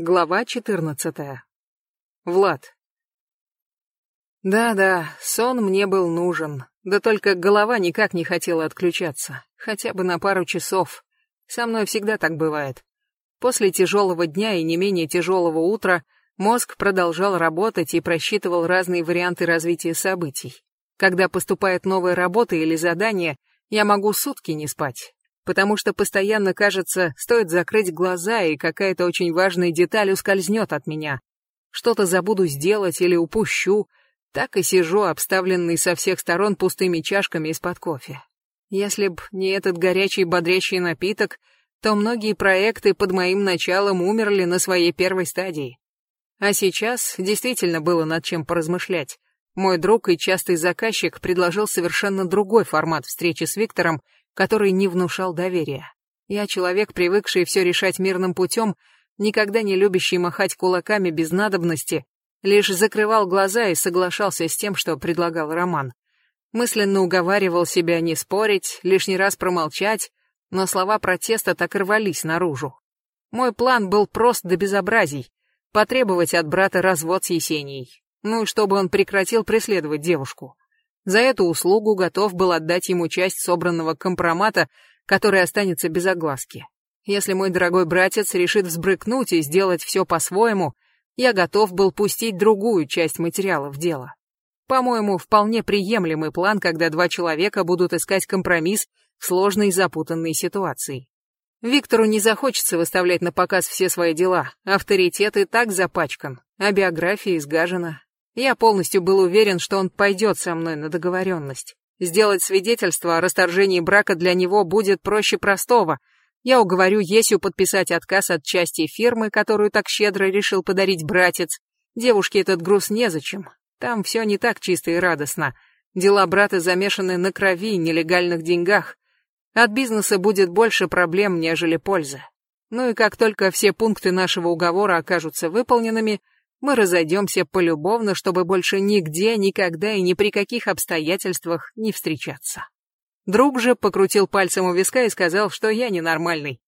Глава 14. Влад. Да-да, сон мне был нужен. Да только голова никак не хотела отключаться, хотя бы на пару часов. Со мной всегда так бывает. После тяжелого дня и не менее тяжелого утра мозг продолжал работать и просчитывал разные варианты развития событий. Когда поступает новая работа или задание, я могу сутки не спать, потому что постоянно кажется, стоит закрыть глаза, и какая-то очень важная деталь ускользнет от меня. Что-то забуду сделать или упущу. Так и сижу, обставленный со всех сторон пустыми чашками из-под кофе. Если б не этот горячий бодрящий напиток, то многие проекты под моим началом умерли на своей первой стадии. А сейчас действительно было над чем поразмышлять. Мой друг и частый заказчик предложил совершенно другой формат встречи с Виктором, который не внушал доверия. Я человек, привыкший все решать мирным путем, никогда не любящий махать кулаками без надобности, лишь закрывал глаза и соглашался с тем, что предлагал Роман. Мысленно уговаривал себя не спорить, лишний раз промолчать, но слова протеста так рвались наружу. Мой план был прост до безобразий — потребовать от брата развод с Есенией. Ну и чтобы он прекратил преследовать девушку. За эту услугу готов был отдать ему часть собранного компромата, который останется без огласки. Если мой дорогой братец решит взбрыкнуть и сделать все по-своему, я готов был пустить другую часть материала в дело. По-моему, вполне приемлемый план, когда два человека будут искать компромисс в сложной и запутанной ситуации. Виктору не захочется выставлять на показ все свои дела, авторитет и так запачкан, а биография изгажена, я полностью был уверен, что он пойдет со мной на договоренность. Сделать свидетельство о расторжении брака для него будет проще простого. Я уговорю Есю подписать отказ от части фирмы, которую так щедро решил подарить братец. Девушке этот груз незачем. Там все не так чисто и радостно. Дела брата замешаны на крови и нелегальных деньгах. От бизнеса будет больше проблем, нежели пользы. Ну и как только все пункты нашего уговора окажутся выполненными, мы разойдемся полюбовно, чтобы больше нигде, никогда и ни при каких обстоятельствах не встречаться. Друг же покрутил пальцем у виска и сказал, что я ненормальный.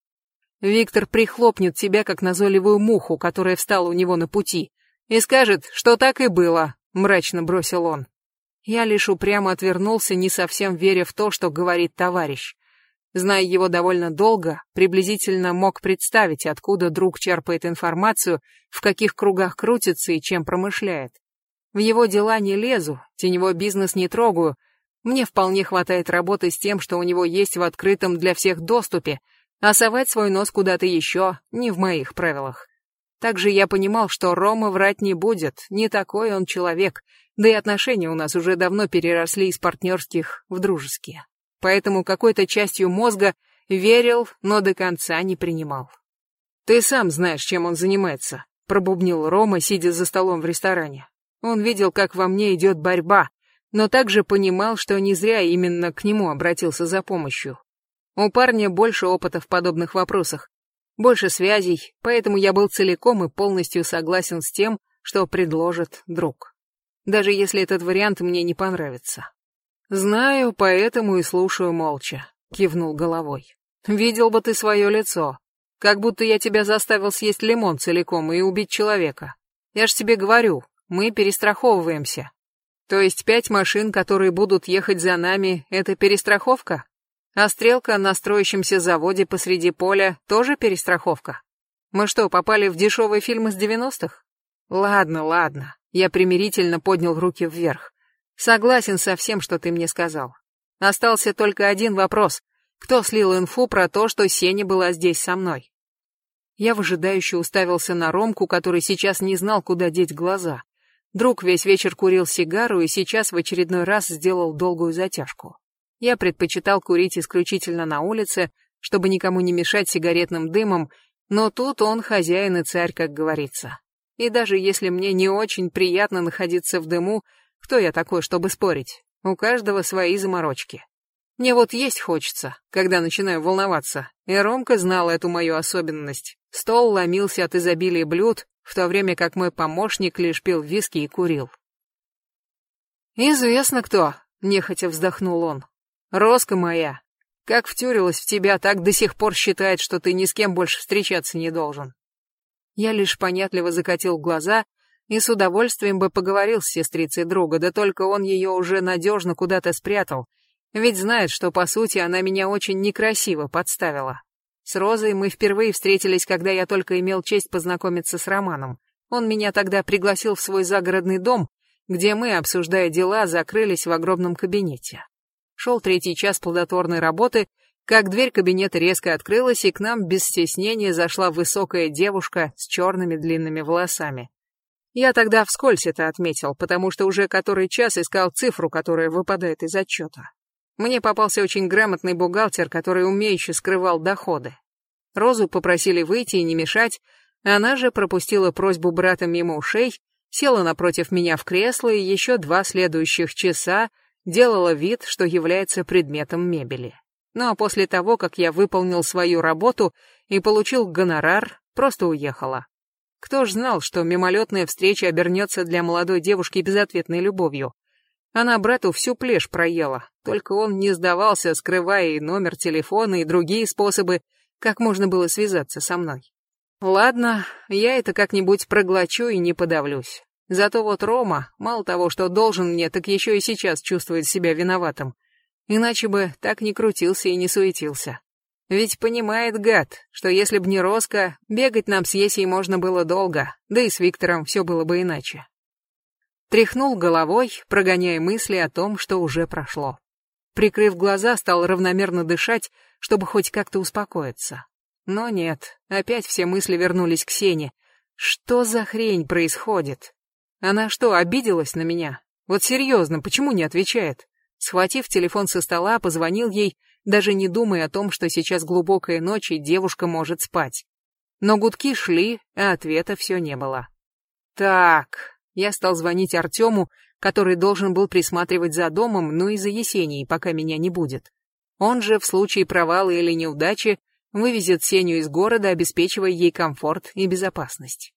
Виктор прихлопнет тебя, как назойливую муху, которая встала у него на пути, и скажет, что так и было, мрачно бросил он. Я лишь упрямо отвернулся, не совсем веря в то, что говорит товарищ. Зная его довольно долго, приблизительно мог представить, откуда друг черпает информацию, в каких кругах крутится и чем промышляет. В его дела не лезу, теневой бизнес не трогаю. Мне вполне хватает работы с тем, что у него есть в открытом для всех доступе, а совать свой нос куда-то еще не в моих правилах. Также я понимал, что Рома врать не будет, не такой он человек, да и отношения у нас уже давно переросли из партнерских в дружеские поэтому какой-то частью мозга верил, но до конца не принимал. «Ты сам знаешь, чем он занимается», — пробубнил Рома, сидя за столом в ресторане. Он видел, как во мне идет борьба, но также понимал, что не зря именно к нему обратился за помощью. У парня больше опыта в подобных вопросах, больше связей, поэтому я был целиком и полностью согласен с тем, что предложит друг. Даже если этот вариант мне не понравится. «Знаю, поэтому и слушаю молча», — кивнул головой. «Видел бы ты свое лицо. Как будто я тебя заставил съесть лимон целиком и убить человека. Я ж тебе говорю, мы перестраховываемся. То есть пять машин, которые будут ехать за нами, это перестраховка? А стрелка на строящемся заводе посреди поля тоже перестраховка? Мы что, попали в дешевый фильм из девяностых? Ладно, ладно. Я примирительно поднял руки вверх. Согласен со всем, что ты мне сказал. Остался только один вопрос. Кто слил инфу про то, что Сеня была здесь со мной? Я выжидающе уставился на Ромку, который сейчас не знал, куда деть глаза. Друг весь вечер курил сигару и сейчас в очередной раз сделал долгую затяжку. Я предпочитал курить исключительно на улице, чтобы никому не мешать сигаретным дымом, но тут он хозяин и царь, как говорится. И даже если мне не очень приятно находиться в дыму, кто я такой, чтобы спорить? У каждого свои заморочки. Мне вот есть хочется, когда начинаю волноваться, и Ромка знал эту мою особенность. Стол ломился от изобилия блюд, в то время как мой помощник лишь пил виски и курил. «Известно кто», — нехотя вздохнул он. «Роска моя, как втюрилась в тебя, так до сих пор считает, что ты ни с кем больше встречаться не должен». Я лишь понятливо закатил глаза и с удовольствием бы поговорил с сестрицей друга, да только он ее уже надежно куда-то спрятал, ведь знает, что по сути она меня очень некрасиво подставила. С Розой мы впервые встретились, когда я только имел честь познакомиться с Романом. Он меня тогда пригласил в свой загородный дом, где мы, обсуждая дела, закрылись в огромном кабинете. Шел третий час плодотворной работы, как дверь кабинета резко открылась, и к нам без стеснения зашла высокая девушка с черными длинными волосами. Я тогда вскользь это отметил, потому что уже который час искал цифру, которая выпадает из отчета. Мне попался очень грамотный бухгалтер, который умеюще скрывал доходы. Розу попросили выйти и не мешать, она же пропустила просьбу брата мимо ушей, села напротив меня в кресло и еще два следующих часа делала вид, что является предметом мебели. Ну а после того, как я выполнил свою работу и получил гонорар, просто уехала. Кто ж знал, что мимолетная встреча обернется для молодой девушки безответной любовью. Она брату всю плешь проела, только он не сдавался, скрывая и номер телефона, и другие способы, как можно было связаться со мной. Ладно, я это как-нибудь проглочу и не подавлюсь. Зато вот Рома, мало того, что должен мне, так еще и сейчас чувствует себя виноватым. Иначе бы так не крутился и не суетился. Ведь понимает гад, что если б не Роско, бегать нам с Есей можно было долго, да и с Виктором все было бы иначе. Тряхнул головой, прогоняя мысли о том, что уже прошло. Прикрыв глаза, стал равномерно дышать, чтобы хоть как-то успокоиться. Но нет, опять все мысли вернулись к Сене. Что за хрень происходит? Она что, обиделась на меня? Вот серьезно, почему не отвечает? Схватив телефон со стола, позвонил ей, даже не думая о том, что сейчас глубокая ночь и девушка может спать. Но гудки шли, а ответа все не было. Так, я стал звонить Артему, который должен был присматривать за домом, ну и за Есенией, пока меня не будет. Он же в случае провала или неудачи вывезет Сеню из города, обеспечивая ей комфорт и безопасность.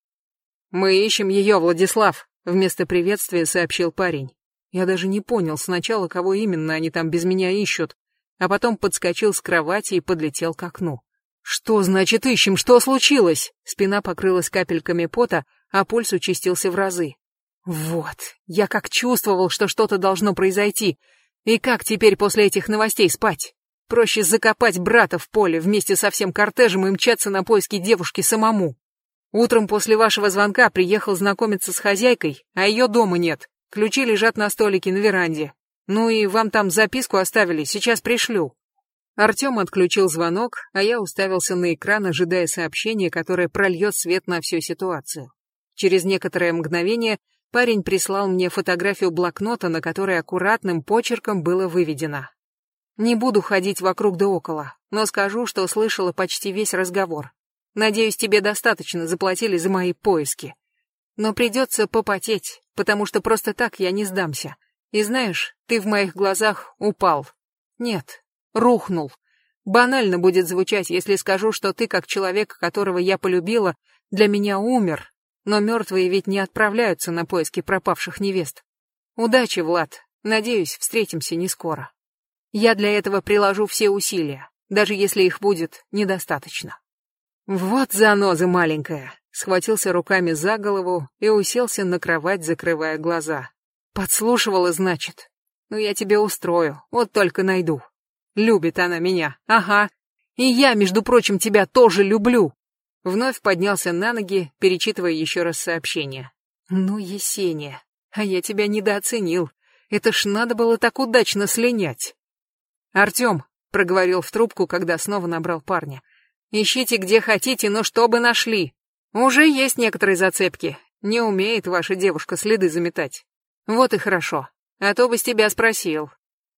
«Мы ищем ее, Владислав», — вместо приветствия сообщил парень. Я даже не понял сначала, кого именно они там без меня ищут, а потом подскочил с кровати и подлетел к окну. «Что значит ищем? Что случилось?» Спина покрылась капельками пота, а пульс участился в разы. «Вот, я как чувствовал, что что-то должно произойти. И как теперь после этих новостей спать? Проще закопать брата в поле вместе со всем кортежем и мчаться на поиски девушки самому. Утром после вашего звонка приехал знакомиться с хозяйкой, а ее дома нет. Ключи лежат на столике на веранде. Ну и вам там записку оставили, сейчас пришлю. Артем отключил звонок, а я уставился на экран, ожидая сообщения, которое прольет свет на всю ситуацию. Через некоторое мгновение парень прислал мне фотографию блокнота, на которой аккуратным почерком было выведено. Не буду ходить вокруг да около, но скажу, что слышала почти весь разговор. Надеюсь, тебе достаточно заплатили за мои поиски. Но придется попотеть, потому что просто так я не сдамся. И знаешь, ты в моих глазах упал. Нет, рухнул. Банально будет звучать, если скажу, что ты, как человек, которого я полюбила, для меня умер. Но мертвые ведь не отправляются на поиски пропавших невест. Удачи, Влад. Надеюсь, встретимся не скоро. Я для этого приложу все усилия, даже если их будет недостаточно. Вот заноза маленькая. Схватился руками за голову и уселся на кровать, закрывая глаза. Подслушивала, значит. Ну я тебе устрою, вот только найду. Любит она меня, ага. И я, между прочим, тебя тоже люблю. Вновь поднялся на ноги, перечитывая еще раз сообщение. Ну, Есения, а я тебя недооценил. Это ж надо было так удачно слинять. Артем, проговорил в трубку, когда снова набрал парня. Ищите где хотите, но чтобы нашли. Уже есть некоторые зацепки. Не умеет ваша девушка следы заметать. Вот и хорошо. А то бы с тебя спросил.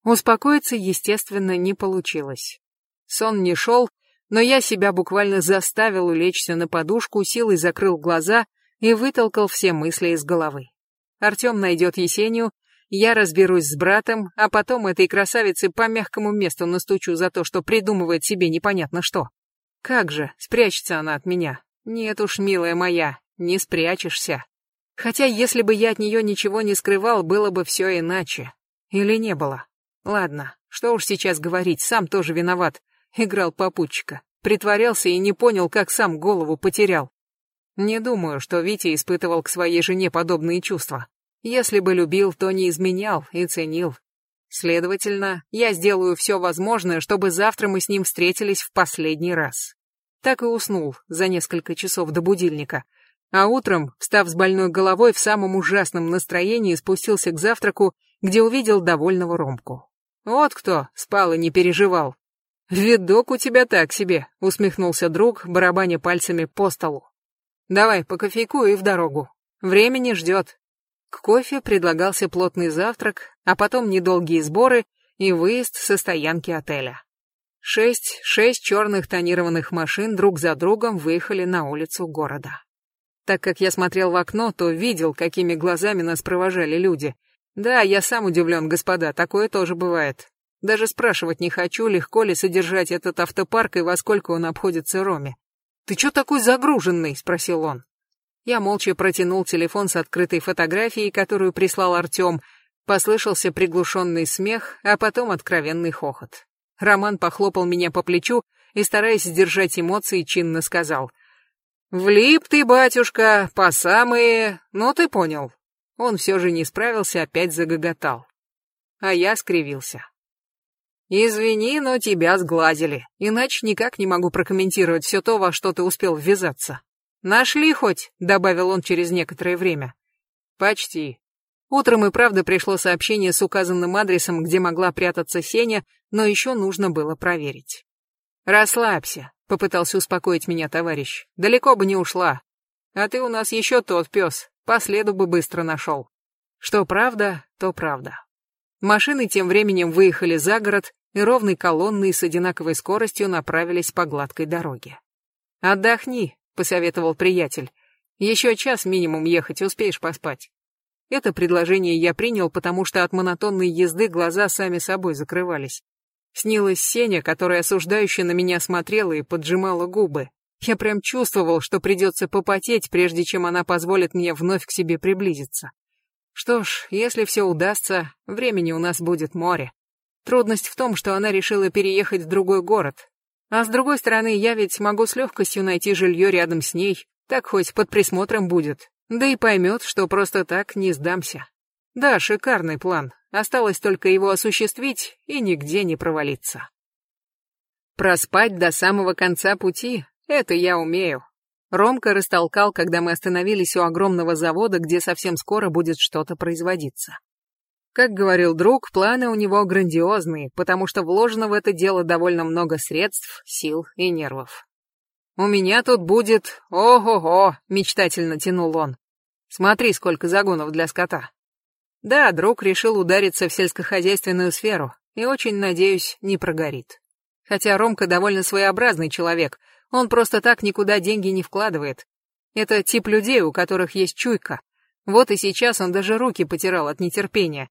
Успокоиться, естественно, не получилось. Сон не шел, но я себя буквально заставил улечься на подушку, силой закрыл глаза и вытолкал все мысли из головы. Артем найдет Есению, я разберусь с братом, а потом этой красавице по мягкому месту настучу за то, что придумывает себе непонятно что. Как же, спрячется она от меня. Нет уж, милая моя, не спрячешься. Хотя если бы я от нее ничего не скрывал, было бы все иначе. Или не было. Ладно, что уж сейчас говорить, сам тоже виноват. Играл попутчика. Притворялся и не понял, как сам голову потерял. Не думаю, что Витя испытывал к своей жене подобные чувства. Если бы любил, то не изменял и ценил. Следовательно, я сделаю все возможное, чтобы завтра мы с ним встретились в последний раз. Так и уснул за несколько часов до будильника. А утром, встав с больной головой, в самом ужасном настроении спустился к завтраку, где увидел довольного Ромку. Вот кто спал и не переживал. «Видок у тебя так себе», — усмехнулся друг, барабаня пальцами по столу. «Давай по кофейку и в дорогу. Времени ждет». К кофе предлагался плотный завтрак, а потом недолгие сборы и выезд со стоянки отеля. Шесть, шесть черных тонированных машин друг за другом выехали на улицу города. Так как я смотрел в окно, то видел, какими глазами нас провожали люди. Да, я сам удивлен, господа, такое тоже бывает. Даже спрашивать не хочу, легко ли содержать этот автопарк и во сколько он обходится Роме. «Ты чё такой загруженный?» — спросил он. Я молча протянул телефон с открытой фотографией, которую прислал Артём. Послышался приглушенный смех, а потом откровенный хохот. Роман похлопал меня по плечу и, стараясь сдержать эмоции, чинно сказал. «Влип ты, батюшка, по самые... Ну, ты понял». Он все же не справился, опять загоготал. А я скривился. «Извини, но тебя сглазили, иначе никак не могу прокомментировать все то, во что ты успел ввязаться. Нашли хоть?» — добавил он через некоторое время. «Почти». Утром и правда пришло сообщение с указанным адресом, где могла прятаться Сеня, но еще нужно было проверить. «Расслабься», — попытался успокоить меня товарищ. «Далеко бы не ушла. А ты у нас еще тот пес, по следу бы быстро нашел». Что правда, то правда. Машины тем временем выехали за город и ровной колонной с одинаковой скоростью направились по гладкой дороге. «Отдохни», — посоветовал приятель. «Еще час минимум ехать, успеешь поспать». Это предложение я принял, потому что от монотонной езды глаза сами собой закрывались. Снилась Сеня, которая осуждающе на меня смотрела и поджимала губы. Я прям чувствовал, что придется попотеть, прежде чем она позволит мне вновь к себе приблизиться. Что ж, если все удастся, времени у нас будет море. Трудность в том, что она решила переехать в другой город. А с другой стороны, я ведь могу с легкостью найти жилье рядом с ней, так хоть под присмотром будет. Да и поймет, что просто так не сдамся. Да, шикарный план. Осталось только его осуществить и нигде не провалиться. Проспать до самого конца пути — это я умею. Ромка растолкал, когда мы остановились у огромного завода, где совсем скоро будет что-то производиться. Как говорил друг, планы у него грандиозные, потому что вложено в это дело довольно много средств, сил и нервов. «У меня тут будет... Ого-го!» — мечтательно тянул он. «Смотри, сколько загонов для скота». Да, друг решил удариться в сельскохозяйственную сферу, и очень, надеюсь, не прогорит. Хотя Ромка довольно своеобразный человек — он просто так никуда деньги не вкладывает. Это тип людей, у которых есть чуйка. Вот и сейчас он даже руки потирал от нетерпения.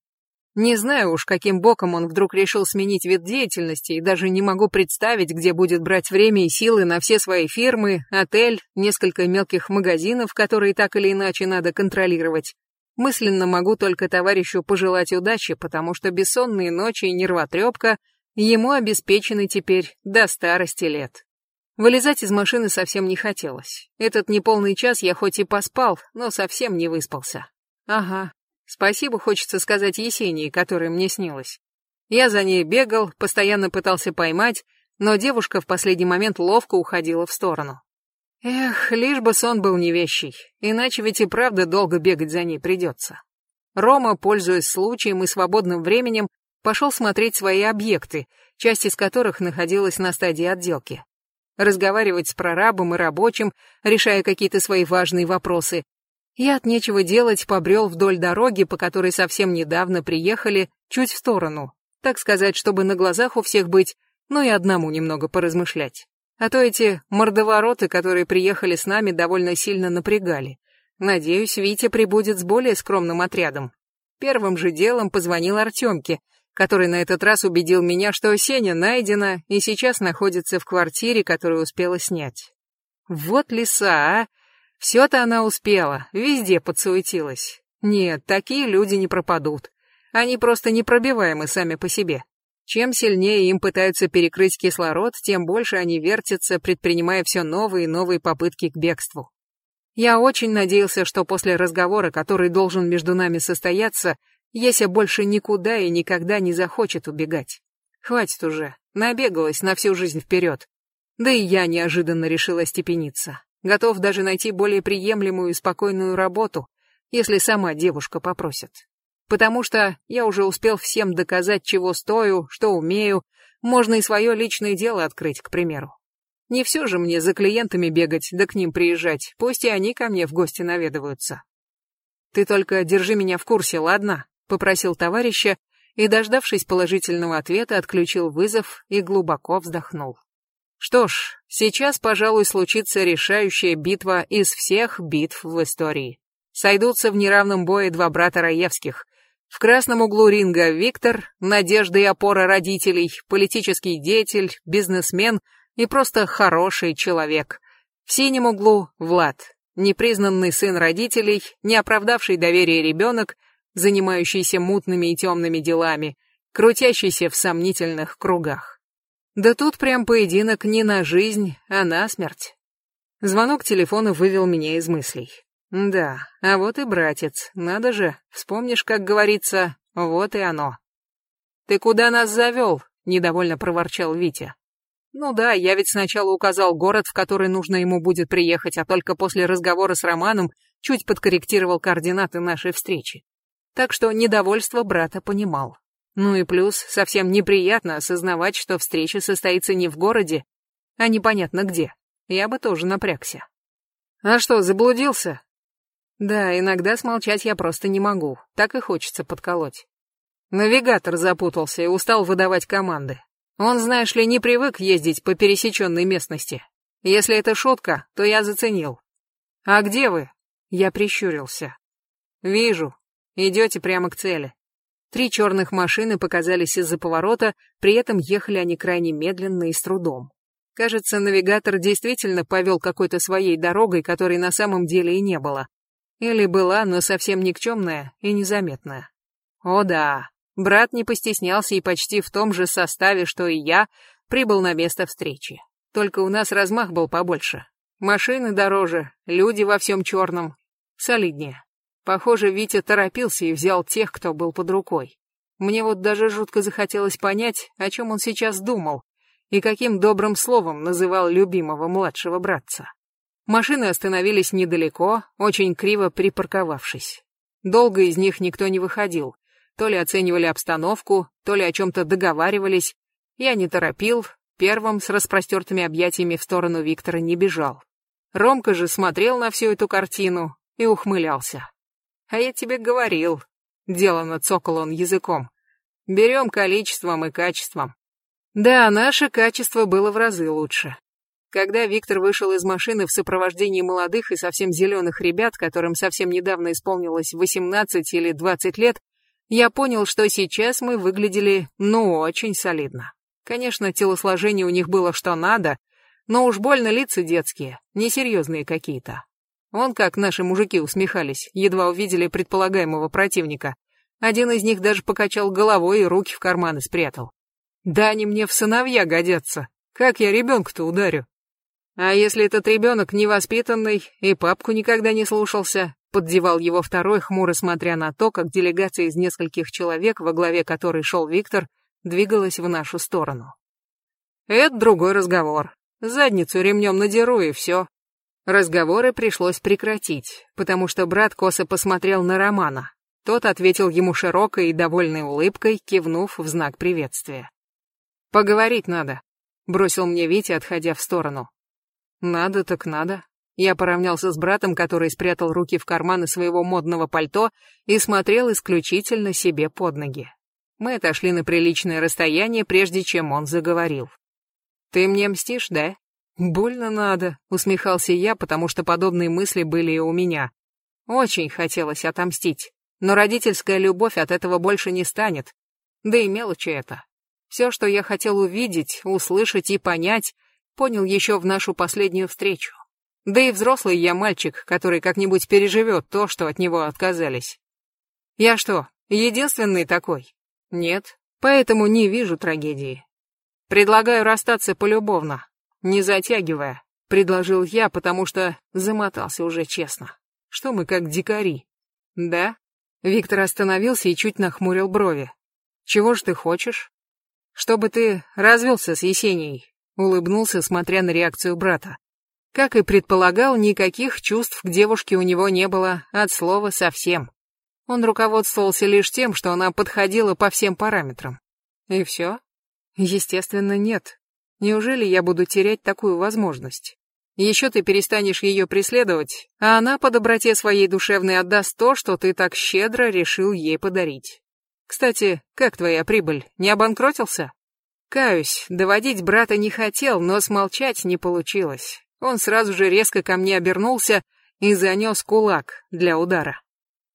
Не знаю уж, каким боком он вдруг решил сменить вид деятельности, и даже не могу представить, где будет брать время и силы на все свои фирмы, отель, несколько мелких магазинов, которые так или иначе надо контролировать. Мысленно могу только товарищу пожелать удачи, потому что бессонные ночи и нервотрепка ему обеспечены теперь до старости лет. Вылезать из машины совсем не хотелось. Этот неполный час я хоть и поспал, но совсем не выспался. Ага, спасибо хочется сказать Есении, которая мне снилась. Я за ней бегал, постоянно пытался поймать, но девушка в последний момент ловко уходила в сторону. Эх, лишь бы сон был не вещий, иначе ведь и правда долго бегать за ней придется. Рома, пользуясь случаем и свободным временем, пошел смотреть свои объекты, часть из которых находилась на стадии отделки разговаривать с прорабом и рабочим, решая какие-то свои важные вопросы. Я от нечего делать побрел вдоль дороги, по которой совсем недавно приехали, чуть в сторону, так сказать, чтобы на глазах у всех быть, но и одному немного поразмышлять. А то эти мордовороты, которые приехали с нами, довольно сильно напрягали. Надеюсь, Витя прибудет с более скромным отрядом. Первым же делом позвонил Артемке, который на этот раз убедил меня, что Сеня найдена и сейчас находится в квартире, которую успела снять. Вот лиса, а! Все-то она успела, везде подсуетилась. Нет, такие люди не пропадут. Они просто непробиваемы сами по себе. Чем сильнее им пытаются перекрыть кислород, тем больше они вертятся, предпринимая все новые и новые попытки к бегству. Я очень надеялся, что после разговора, который должен между нами состояться, Еся больше никуда и никогда не захочет убегать. Хватит уже, набегалась на всю жизнь вперед. Да и я неожиданно решила степениться. Готов даже найти более приемлемую и спокойную работу, если сама девушка попросит. Потому что я уже успел всем доказать, чего стою, что умею, можно и свое личное дело открыть, к примеру. Не все же мне за клиентами бегать, да к ним приезжать, пусть и они ко мне в гости наведываются. Ты только держи меня в курсе, ладно? Попросил товарища и, дождавшись положительного ответа, отключил вызов и глубоко вздохнул. Что ж, сейчас, пожалуй, случится решающая битва из всех битв в истории. Сойдутся в неравном бое два брата Раевских. В красном углу ринга Виктор, надежда и опора родителей, политический деятель, бизнесмен и просто хороший человек. В синем углу Влад, непризнанный сын родителей, не оправдавший доверие ребенок, занимающийся мутными и темными делами, крутящийся в сомнительных кругах. Да тут прям поединок не на жизнь, а на смерть. Звонок телефона вывел меня из мыслей. Да, а вот и братец, надо же, вспомнишь, как говорится, вот и оно. «Ты куда нас завел?» — недовольно проворчал Витя. «Ну да, я ведь сначала указал город, в который нужно ему будет приехать, а только после разговора с Романом чуть подкорректировал координаты нашей встречи. Так что недовольство брата понимал. Ну и плюс, совсем неприятно осознавать, что встреча состоится не в городе, а непонятно где. Я бы тоже напрягся. А что, заблудился? Да, иногда смолчать я просто не могу, так и хочется подколоть. Навигатор запутался и устал выдавать команды. Он, знаешь ли, не привык ездить по пересеченной местности. Если это шутка, то я заценил. А где вы? Я прищурился. Вижу. Идете прямо к цели. Три черных машины показались из-за поворота, при этом ехали они крайне медленно и с трудом. Кажется, навигатор действительно повел какой-то своей дорогой, которой на самом деле и не было. Или была, но совсем никчемная и незаметная. О да, брат не постеснялся и почти в том же составе, что и я, прибыл на место встречи. Только у нас размах был побольше. Машины дороже, люди во всем черном. Солиднее. Похоже, Витя торопился и взял тех, кто был под рукой. Мне вот даже жутко захотелось понять, о чем он сейчас думал и каким добрым словом называл любимого младшего братца. Машины остановились недалеко, очень криво припарковавшись. Долго из них никто не выходил. То ли оценивали обстановку, то ли о чем-то договаривались. Я не торопил, первым с распростертыми объятиями в сторону Виктора не бежал. Ромка же смотрел на всю эту картину и ухмылялся. А я тебе говорил. Делано цокал он языком. Берем количеством и качеством. Да, наше качество было в разы лучше. Когда Виктор вышел из машины в сопровождении молодых и совсем зеленых ребят, которым совсем недавно исполнилось 18 или 20 лет, я понял, что сейчас мы выглядели, ну, очень солидно. Конечно, телосложение у них было что надо, но уж больно лица детские, несерьезные какие-то. Вон как наши мужики усмехались, едва увидели предполагаемого противника. Один из них даже покачал головой и руки в карманы спрятал. Да они мне в сыновья годятся. Как я ребенка-то ударю? А если этот ребенок невоспитанный и папку никогда не слушался, поддевал его второй, хмуро смотря на то, как делегация из нескольких человек, во главе которой шел Виктор, двигалась в нашу сторону. Это другой разговор. Задницу ремнем надеру и все. Разговоры пришлось прекратить, потому что брат косо посмотрел на Романа. Тот ответил ему широкой и довольной улыбкой, кивнув в знак приветствия. «Поговорить надо», — бросил мне Витя, отходя в сторону. «Надо так надо». Я поравнялся с братом, который спрятал руки в карманы своего модного пальто и смотрел исключительно себе под ноги. Мы отошли на приличное расстояние, прежде чем он заговорил. «Ты мне мстишь, да?» «Больно надо», — усмехался я, потому что подобные мысли были и у меня. Очень хотелось отомстить, но родительская любовь от этого больше не станет. Да и мелочи это. Все, что я хотел увидеть, услышать и понять, понял еще в нашу последнюю встречу. Да и взрослый я мальчик, который как-нибудь переживет то, что от него отказались. Я что, единственный такой? Нет, поэтому не вижу трагедии. Предлагаю расстаться полюбовно, не затягивая, предложил я, потому что замотался уже честно. Что мы как дикари? Да? Виктор остановился и чуть нахмурил брови. Чего ж ты хочешь? Чтобы ты развелся с Есенией, улыбнулся, смотря на реакцию брата. Как и предполагал, никаких чувств к девушке у него не было от слова совсем. Он руководствовался лишь тем, что она подходила по всем параметрам. И все? Естественно, нет. Неужели я буду терять такую возможность? Еще ты перестанешь ее преследовать, а она по доброте своей душевной отдаст то, что ты так щедро решил ей подарить. Кстати, как твоя прибыль, не обанкротился? Каюсь, доводить брата не хотел, но смолчать не получилось. Он сразу же резко ко мне обернулся и занес кулак для удара.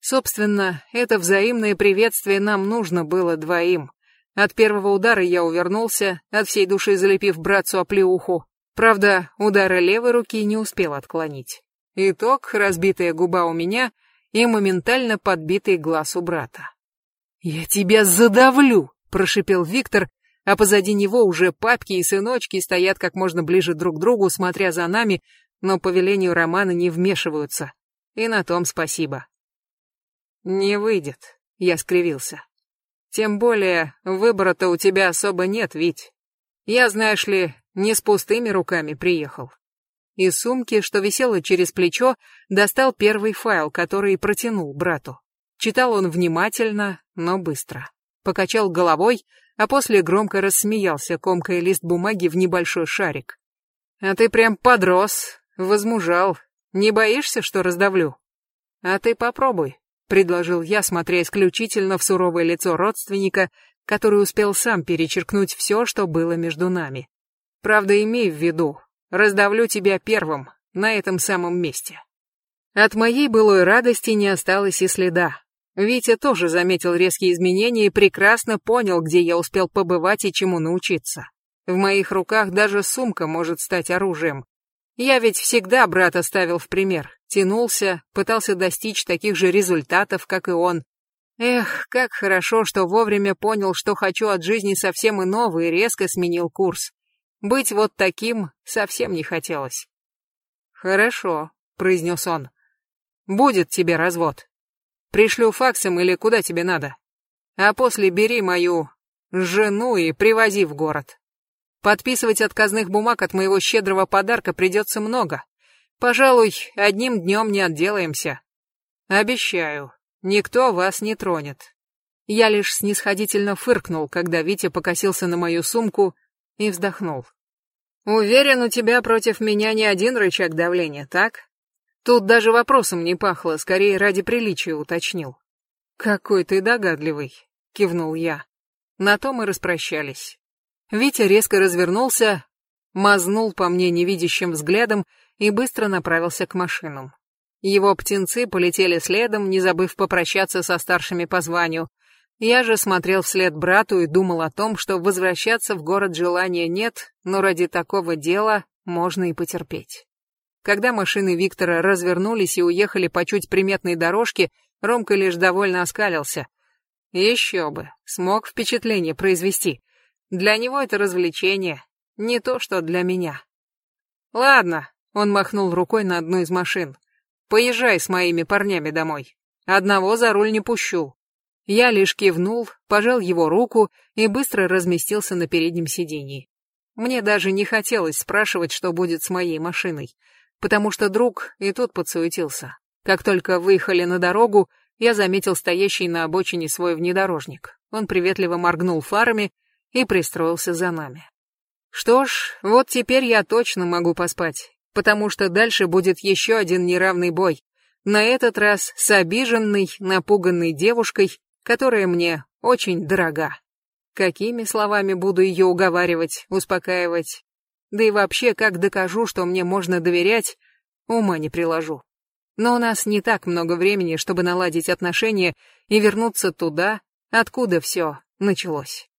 Собственно, это взаимное приветствие нам нужно было двоим. От первого удара я увернулся, от всей души залепив братцу оплеуху. Правда, удара левой руки не успел отклонить. Итог — разбитая губа у меня и моментально подбитый глаз у брата. «Я тебя задавлю!» — прошипел Виктор, а позади него уже папки и сыночки стоят как можно ближе друг к другу, смотря за нами, но по велению Романа не вмешиваются. И на том спасибо. «Не выйдет», — я скривился. «Тем более, выбора-то у тебя особо нет, ведь. Я, знаешь ли, не с пустыми руками приехал». Из сумки, что висела через плечо, достал первый файл, который протянул брату. Читал он внимательно, но быстро. Покачал головой, а после громко рассмеялся, комкая лист бумаги в небольшой шарик. «А ты прям подрос, возмужал. Не боишься, что раздавлю?» «А ты попробуй», — предложил я, смотря исключительно в суровое лицо родственника, который успел сам перечеркнуть все, что было между нами. «Правда, имей в виду, раздавлю тебя первым, на этом самом месте». От моей былой радости не осталось и следа. Витя тоже заметил резкие изменения и прекрасно понял, где я успел побывать и чему научиться. В моих руках даже сумка может стать оружием. Я ведь всегда брата ставил в пример, тянулся, пытался достичь таких же результатов, как и он. Эх, как хорошо, что вовремя понял, что хочу от жизни совсем иного и резко сменил курс. Быть вот таким совсем не хотелось. «Хорошо», — произнес он. «Будет тебе развод». Пришлю факсом или куда тебе надо. А после бери мою жену и привози в город. Подписывать отказных бумаг от моего щедрого подарка придется много. Пожалуй, одним днем не отделаемся. Обещаю, никто вас не тронет. Я лишь снисходительно фыркнул, когда Витя покосился на мою сумку и вздохнул. Уверен, у тебя против меня не один рычаг давления, так? Тут даже вопросом не пахло, скорее ради приличия уточнил. «Какой ты догадливый», — кивнул я. На то мы распрощались. Витя резко развернулся, мазнул по мне невидящим взглядом и быстро направился к машинам. Его птенцы полетели следом, не забыв попрощаться со старшими по званию. Я же смотрел вслед брату и думал о том, что возвращаться в город желания нет, но ради такого дела можно и потерпеть. Когда машины Виктора развернулись и уехали по чуть приметной дорожке, Ромка лишь довольно оскалился. Еще бы, смог впечатление произвести. Для него это развлечение, не то что для меня. Ладно, он махнул рукой на одну из машин. Поезжай с моими парнями домой. Одного за руль не пущу. Я лишь кивнул, пожал его руку и быстро разместился на переднем сиденье. Мне даже не хотелось спрашивать, что будет с моей машиной потому что друг и тут подсуетился. Как только выехали на дорогу, я заметил стоящий на обочине свой внедорожник. Он приветливо моргнул фарами и пристроился за нами. Что ж, вот теперь я точно могу поспать, потому что дальше будет еще один неравный бой. На этот раз с обиженной, напуганной девушкой, которая мне очень дорога. Какими словами буду ее уговаривать, успокаивать, да и вообще, как докажу, что мне можно доверять, ума не приложу. Но у нас не так много времени, чтобы наладить отношения и вернуться туда, откуда все началось.